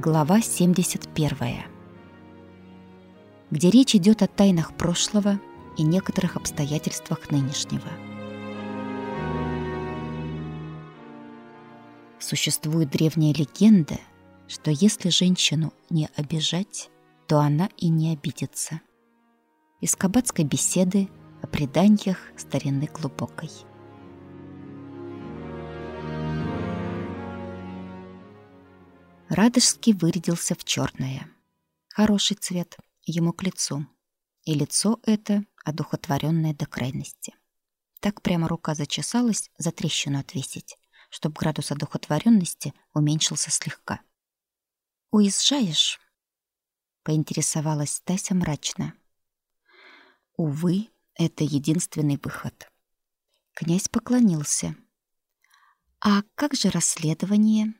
Глава 71. Где речь идет о тайнах прошлого и некоторых обстоятельствах нынешнего. Существует древняя легенда, что если женщину не обижать, то она и не обидится. Из кабацкой беседы о преданиях старины глубокой. Радожский вырядился в черное. Хороший цвет, ему к лицу. И лицо это одухотворенное до крайности. Так прямо рука зачесалась за трещину отвесить, чтоб градус одухотворенности уменьшился слегка. «Уезжаешь?» — поинтересовалась Стася мрачно. Увы, это единственный выход. Князь поклонился. «А как же расследование?»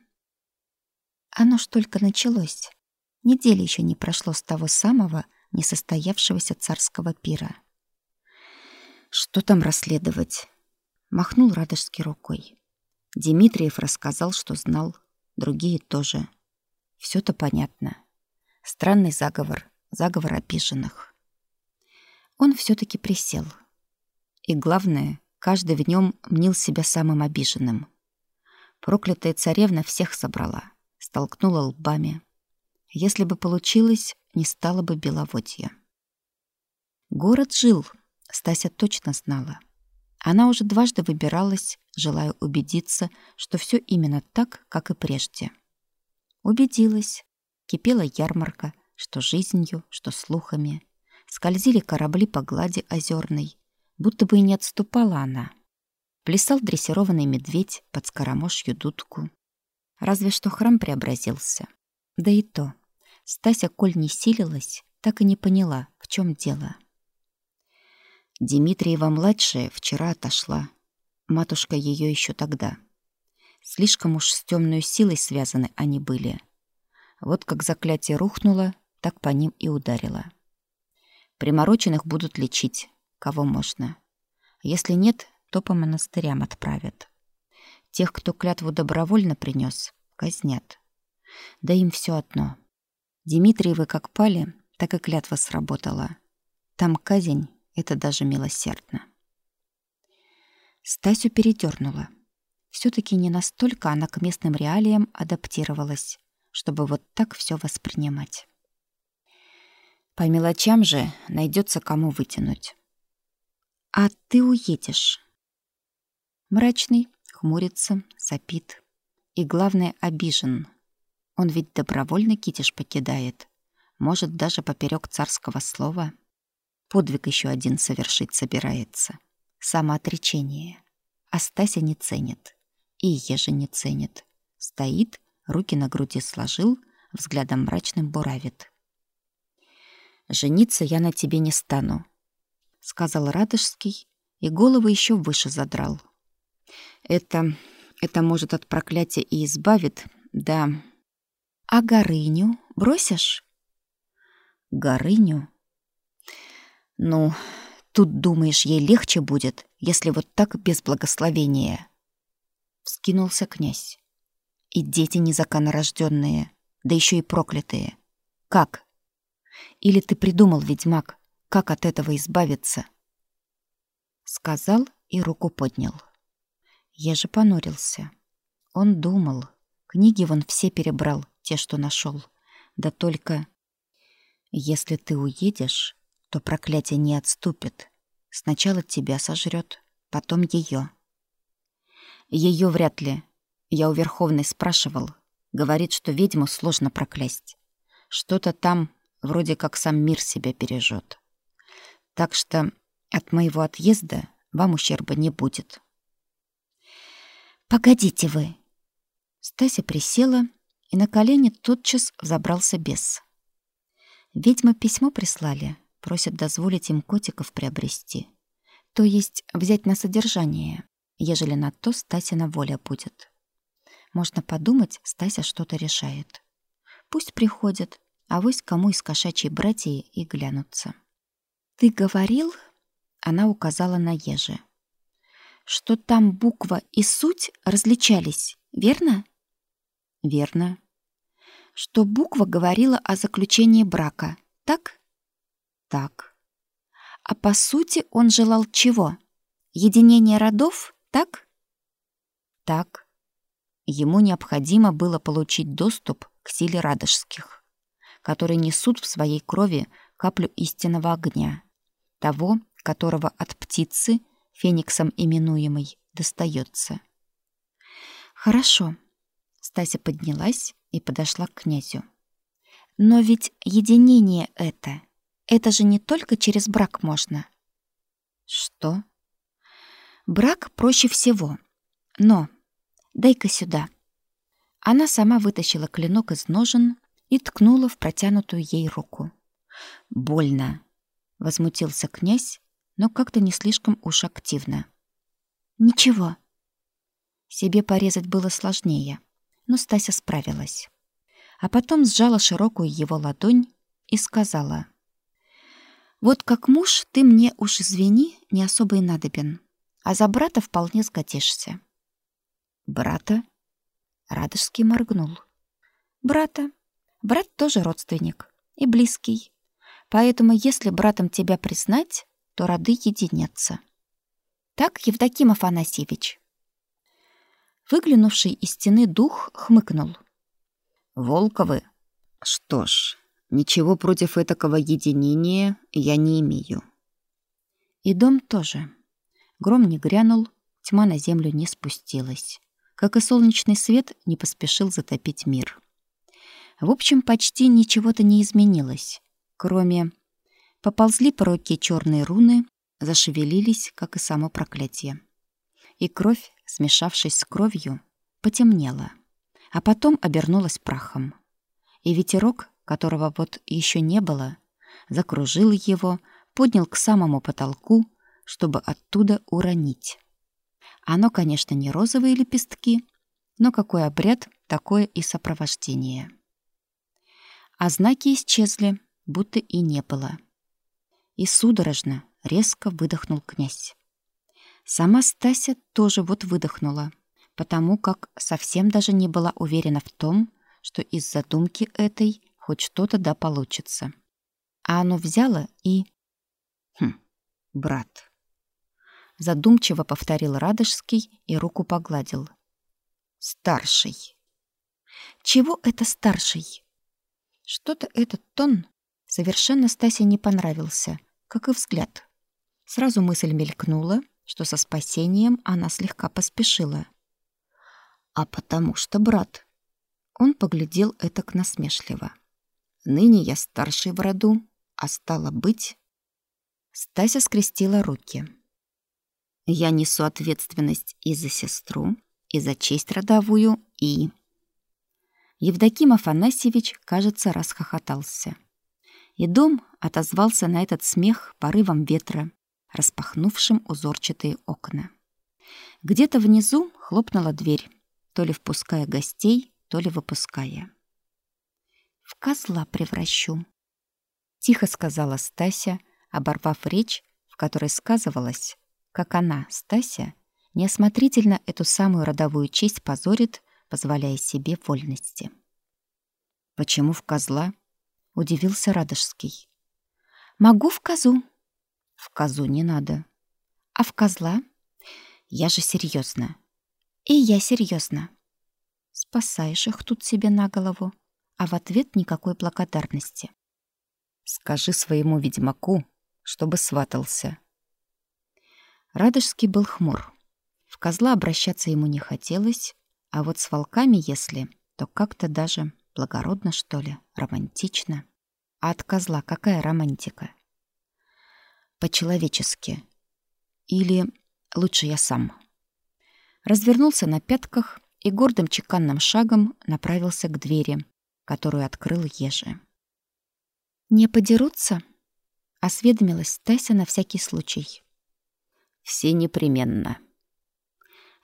Оно ж только началось. Недели еще не прошло с того самого несостоявшегося царского пира. Что там расследовать? Махнул Радожский рукой. Дмитриев рассказал, что знал, другие тоже. все то понятно. Странный заговор, заговор обиженных. Он все таки присел. И главное, каждый в нем мнил себя самым обиженным. Проклятая царевна всех собрала столкнула лбами. Если бы получилось, не стало бы беловодья. Город жил, Стася точно знала. Она уже дважды выбиралась, желая убедиться, что все именно так, как и прежде. Убедилась. Кипела ярмарка, что жизнью, что слухами. Скользили корабли по глади озерной, будто бы и не отступала она. Плясал дрессированный медведь под скоромошью дудку. Разве что храм преобразился. Да и то. Стася, коль не силилась, так и не поняла, в чем дело. Дмитриева-младшая вчера отошла. Матушка ее еще тогда. Слишком уж с темной силой связаны они были. Вот как заклятие рухнуло, так по ним и ударило. Примороченных будут лечить, кого можно. Если нет, то по монастырям отправят. Тех, кто клятву добровольно принес, казнят. Да им все одно. Дмитриевы как пали, так и клятва сработала. Там казнь — это даже милосердно. Стасю передернула. все таки не настолько она к местным реалиям адаптировалась, чтобы вот так все воспринимать. По мелочам же найдется кому вытянуть. «А ты уедешь?» Мрачный, хмурится, сопит. И главное, обижен. Он ведь добровольно китиш покидает. Может, даже поперек царского слова. Подвиг еще один совершить собирается. Самоотречение. А Стася не ценит. И Ежи не ценит. Стоит, руки на груди сложил, взглядом мрачным буравит. «Жениться я на тебе не стану», — сказал Радожский, и голову еще выше задрал. Это... это может от проклятия и избавит, да. А Горыню бросишь? Горыню? Ну, тут, думаешь, ей легче будет, если вот так без благословения. Вскинулся князь. И дети незаконнорожденные, да еще и проклятые. Как? Или ты придумал, ведьмак, как от этого избавиться? Сказал и руку поднял. Я же понурился. Он думал. Книги вон все перебрал, те, что нашел. Да только... Если ты уедешь, то проклятие не отступит. Сначала тебя сожрет, потом ее. Ее вряд ли. Я у Верховной спрашивал. Говорит, что ведьму сложно проклясть. Что-то там вроде как сам мир себя бережет. Так что от моего отъезда вам ущерба не будет. «Погодите вы!» Стася присела, и на колени тотчас взобрался бес. Ведьмы письмо прислали, просят дозволить им котиков приобрести. То есть взять на содержание, ежели на то Стасина воля будет. Можно подумать, Стася что-то решает. Пусть приходят, а вось кому из кошачьей братьи и глянутся. «Ты говорил?» — она указала на ежи что там буква и суть различались, верно? Верно. что буква говорила о заключении брака, так? Так. А по сути он желал чего? Единения родов, так? Так. Ему необходимо было получить доступ к силе радожских, которые несут в своей крови каплю истинного огня, того, которого от птицы, фениксом именуемой, достается. Хорошо. Стася поднялась и подошла к князю. Но ведь единение это, это же не только через брак можно. Что? Брак проще всего. Но дай-ка сюда. Она сама вытащила клинок из ножен и ткнула в протянутую ей руку. Больно, возмутился князь, но как-то не слишком уж активно. Ничего. Себе порезать было сложнее, но Стася справилась. А потом сжала широкую его ладонь и сказала: "Вот как муж ты мне уж извини, не особо и надобен, а за брата вполне сгодишься". Брата? Радожский моргнул. Брата. Брат тоже родственник и близкий. Поэтому, если братом тебя признать, то роды единятся. Так, Евдоким Афанасьевич. Выглянувший из стены дух хмыкнул. Волковы? Что ж, ничего против этакого единения я не имею. И дом тоже. Гром не грянул, тьма на землю не спустилась, как и солнечный свет не поспешил затопить мир. В общем, почти ничего-то не изменилось, кроме поползли по руке черные руны, зашевелились, как и само проклятие. И кровь, смешавшись с кровью, потемнела, а потом обернулась прахом. И ветерок, которого вот еще не было, закружил его, поднял к самому потолку, чтобы оттуда уронить. Оно, конечно, не розовые лепестки, но какой обряд, такое и сопровождение. А знаки исчезли, будто и не было. И судорожно, резко выдохнул князь. Сама Стася тоже вот выдохнула, потому как совсем даже не была уверена в том, что из задумки этой хоть что-то да получится. А оно взяло и... Хм, брат. Задумчиво повторил Радожский и руку погладил. Старший. Чего это старший? Что-то этот тон совершенно Стасе не понравился, как и взгляд. Сразу мысль мелькнула, что со спасением она слегка поспешила. А потому что брат. Он поглядел это к насмешливо. Ныне я старший в роду, а стало быть... Стася скрестила руки. Я несу ответственность и за сестру, и за честь родовую, и... Евдоким Афанасьевич, кажется, расхохотался. И дом отозвался на этот смех порывом ветра, распахнувшим узорчатые окна. Где-то внизу хлопнула дверь, то ли впуская гостей, то ли выпуская. «В козла превращу», — тихо сказала Стася, оборвав речь, в которой сказывалось, как она, Стася, неосмотрительно эту самую родовую честь позорит, позволяя себе вольности. «Почему в козла?» — удивился Радожский. «Могу в козу». «В козу не надо». «А в козла?» «Я же серьезно. «И я серьезно. Спасаешь их тут себе на голову, а в ответ никакой благодарности. «Скажи своему ведьмаку, чтобы сватался». Радожский был хмур. В козла обращаться ему не хотелось, а вот с волками, если, то как-то даже благородно, что ли, романтично. А от козла какая романтика? По-человечески. Или лучше я сам. Развернулся на пятках и гордым чеканным шагом направился к двери, которую открыл Ежи. «Не подерутся?» — осведомилась Тася на всякий случай. «Все непременно».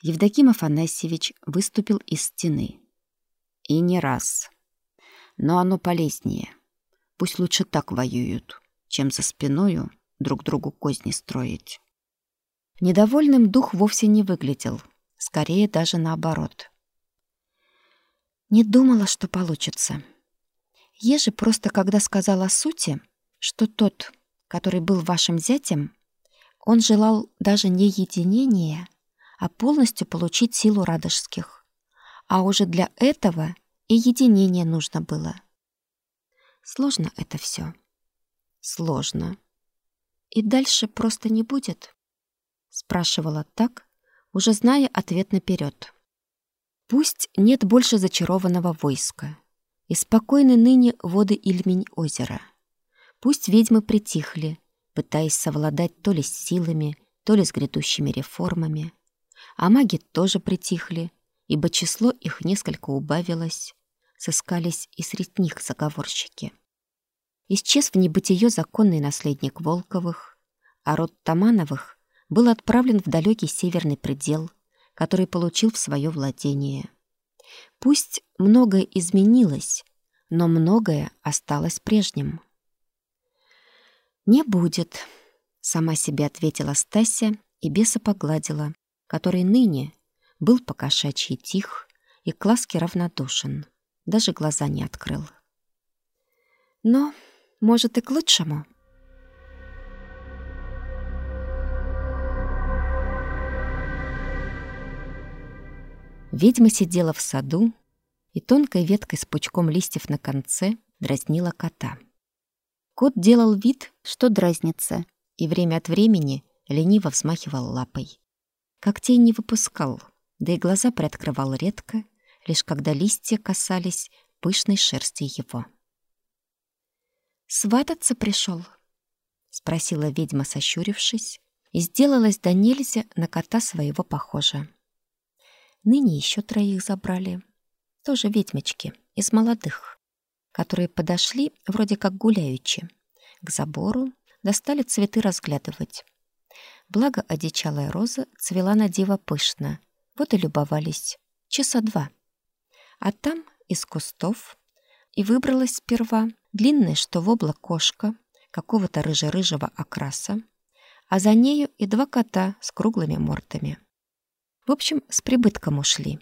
Евдоким Афанасьевич выступил из стены. И не раз. Но оно полезнее. Пусть лучше так воюют, чем за спиною друг другу козни строить. Недовольным дух вовсе не выглядел, скорее даже наоборот. Не думала, что получится. Ежи просто когда сказал о сути, что тот, который был вашим зятем, он желал даже не единения, а полностью получить силу радожских. А уже для этого и единение нужно было. Сложно это все. Сложно. И дальше просто не будет? Спрашивала так, уже зная ответ наперед. Пусть нет больше зачарованного войска и спокойны ныне воды Ильмень озера. Пусть ведьмы притихли, пытаясь совладать то ли с силами, то ли с грядущими реформами. А маги тоже притихли, ибо число их несколько убавилось, сыскались и среди них заговорщики. Исчез в небытие законный наследник Волковых, а род Тамановых был отправлен в далекий северный предел, который получил в свое владение. Пусть многое изменилось, но многое осталось прежним. «Не будет», — сама себе ответила Стася и беса погладила, который ныне был покошачьи тих и к ласке равнодушен, даже глаза не открыл. «Но, может, и к лучшему». Ведьма сидела в саду и тонкой веткой с пучком листьев на конце дразнила кота. Кот делал вид, что дразнится, и время от времени лениво взмахивал лапой. Когтей не выпускал, да и глаза приоткрывал редко, лишь когда листья касались пышной шерсти его. «Свататься пришел? спросила ведьма, сощурившись, и сделалась до нельзя на кота своего похожа. Ныне еще троих забрали. Тоже ведьмочки, из молодых, которые подошли, вроде как гуляючи, к забору, достали цветы разглядывать. Благо одичалая роза цвела на диво пышно, вот и любовались. Часа два. А там из кустов и выбралась сперва длинная, что в облак кошка, какого-то рыже-рыжего окраса, а за нею и два кота с круглыми мордами. В общем, с прибытком ушли.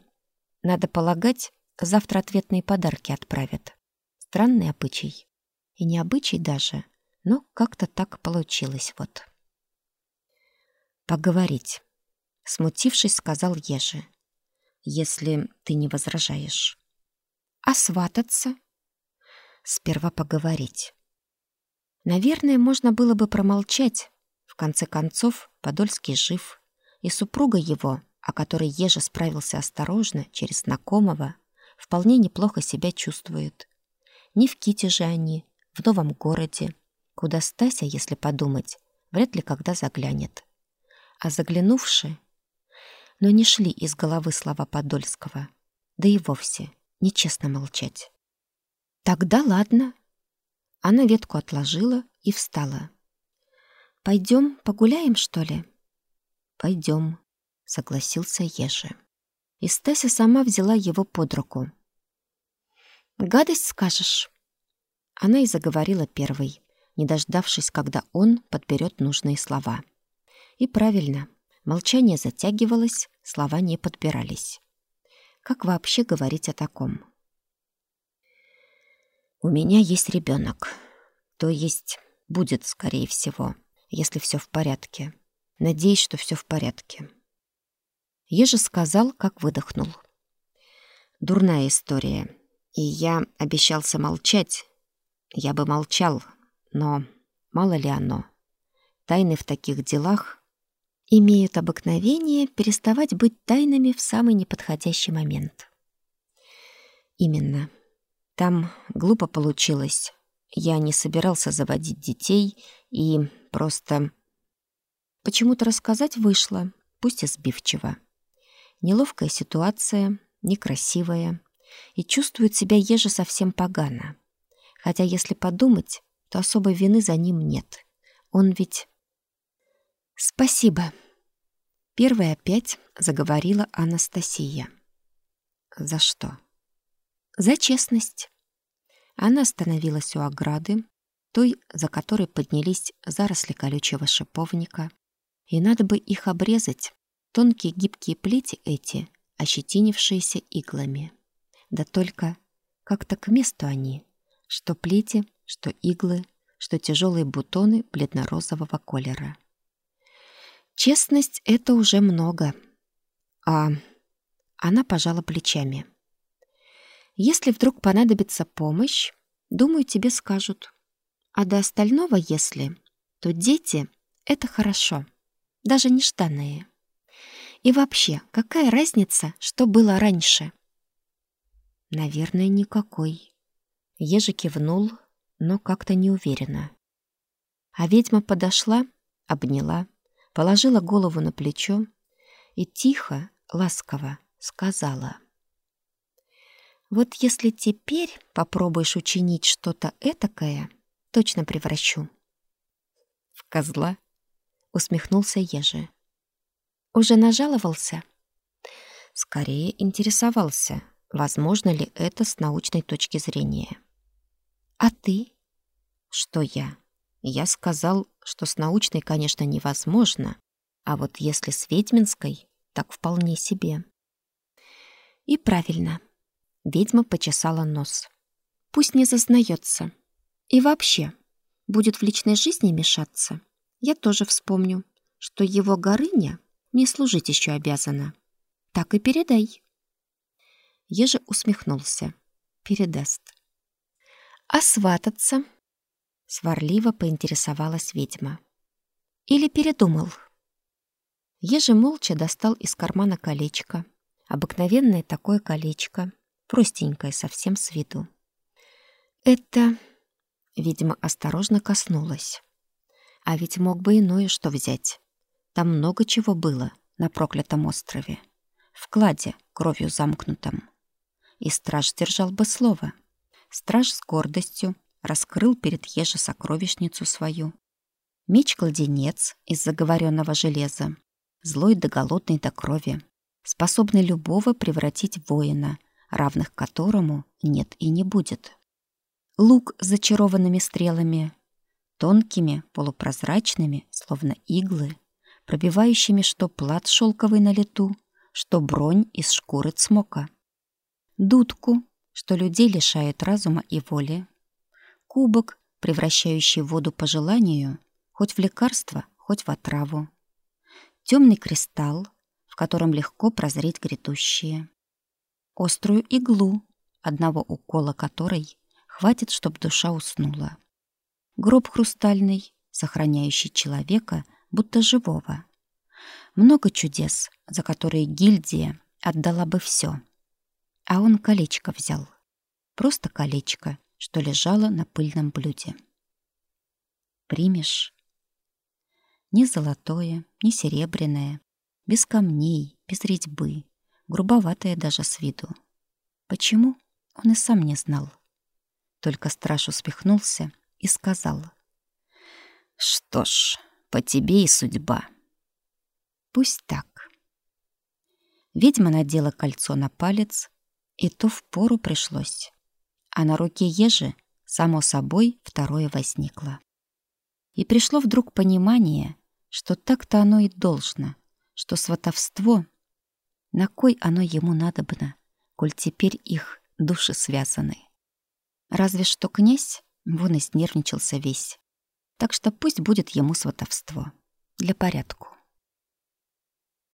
Надо полагать, завтра ответные подарки отправят. Странный обычай. И не обычай даже, но как-то так получилось вот. Поговорить. Смутившись, сказал Ежи. Если ты не возражаешь. А свататься? Сперва поговорить. Наверное, можно было бы промолчать. В конце концов, Подольский жив, и супруга его о которой Ежа справился осторожно, через знакомого, вполне неплохо себя чувствует. Не в Ките же они, в новом городе, куда Стася, если подумать, вряд ли когда заглянет. А заглянувши, но не шли из головы слова Подольского, да и вовсе нечестно молчать. «Тогда ладно». Она ветку отложила и встала. «Пойдем погуляем, что ли?» «Пойдем», согласился Ежи. И Стася сама взяла его под руку. «Гадость скажешь?» Она и заговорила первой, не дождавшись, когда он подберет нужные слова. И правильно, молчание затягивалось, слова не подбирались. Как вообще говорить о таком? «У меня есть ребенок, То есть будет, скорее всего, если все в порядке. Надеюсь, что все в порядке. Ежи сказал, как выдохнул. Дурная история. И я обещался молчать. Я бы молчал, но мало ли оно. Тайны в таких делах имеют обыкновение переставать быть тайнами в самый неподходящий момент. Именно. Там глупо получилось. Я не собирался заводить детей и просто... Почему-то рассказать вышло, пусть и сбивчиво. Неловкая ситуация, некрасивая, и чувствует себя еже совсем погано. Хотя, если подумать, то особой вины за ним нет. Он ведь... «Спасибо!» Первая опять заговорила Анастасия. «За что?» «За честность». Она остановилась у ограды, той, за которой поднялись заросли колючего шиповника, и надо бы их обрезать, Тонкие гибкие плети эти, ощетинившиеся иглами. Да только как-то к месту они, что плети, что иглы, что тяжелые бутоны бледно-розового колера. Честность — это уже много. А она пожала плечами. Если вдруг понадобится помощь, думаю, тебе скажут. А до остального, если, то дети — это хорошо, даже нежданные. И вообще, какая разница, что было раньше? Наверное, никакой. Ежи кивнул, но как-то неуверенно. А ведьма подошла, обняла, положила голову на плечо и тихо, ласково сказала. «Вот если теперь попробуешь учинить что-то этакое, точно превращу». «В козла?» — усмехнулся Ежи. «Уже нажаловался?» «Скорее интересовался, возможно ли это с научной точки зрения». «А ты?» «Что я?» Я сказал, что с научной, конечно, невозможно, а вот если с ведьминской, так вполне себе. И правильно. Ведьма почесала нос. Пусть не зазнается. И вообще, будет в личной жизни мешаться. Я тоже вспомню, что его горыня мне служить еще обязана. Так и передай. Еже усмехнулся. Передаст. А свататься? Сварливо поинтересовалась ведьма. Или передумал? Еже молча достал из кармана колечко, Обыкновенное такое колечко, простенькое совсем с виду. Это, видимо, осторожно коснулась. А ведь мог бы иное что взять. Там много чего было на проклятом острове. В кладе, кровью замкнутом. И страж держал бы слово. Страж с гордостью раскрыл перед Еже сокровищницу свою. Меч-кладенец из заговоренного железа, злой да голодный до крови, способный любого превратить в воина, равных которому нет и не будет. Лук с зачарованными стрелами, тонкими, полупрозрачными, словно иглы, пробивающими что плат шелковый на лету, что бронь из шкуры цмока. Дудку, что людей лишает разума и воли. Кубок, превращающий воду по желанию, хоть в лекарство, хоть в отраву. Темный кристалл, в котором легко прозреть грядущее. Острую иглу, одного укола которой хватит, чтобы душа уснула. Гроб хрустальный, сохраняющий человека, будто живого. Много чудес, за которые гильдия отдала бы все. А он колечко взял. Просто колечко, что лежало на пыльном блюде. Примешь? Ни золотое, ни серебряное, без камней, без резьбы, грубоватая даже с виду. Почему, он и сам не знал. Только страж успехнулся и сказал. «Что ж, по тебе и судьба». «Пусть так». Ведьма надела кольцо на палец, и то впору пришлось. А на руке ежи, само собой, второе возникло. И пришло вдруг понимание, что так-то оно и должно — что сватовство, на кой оно ему надобно, коль теперь их души связаны. Разве что князь вон и снервничался весь. Так что пусть будет ему сватовство. Для порядку.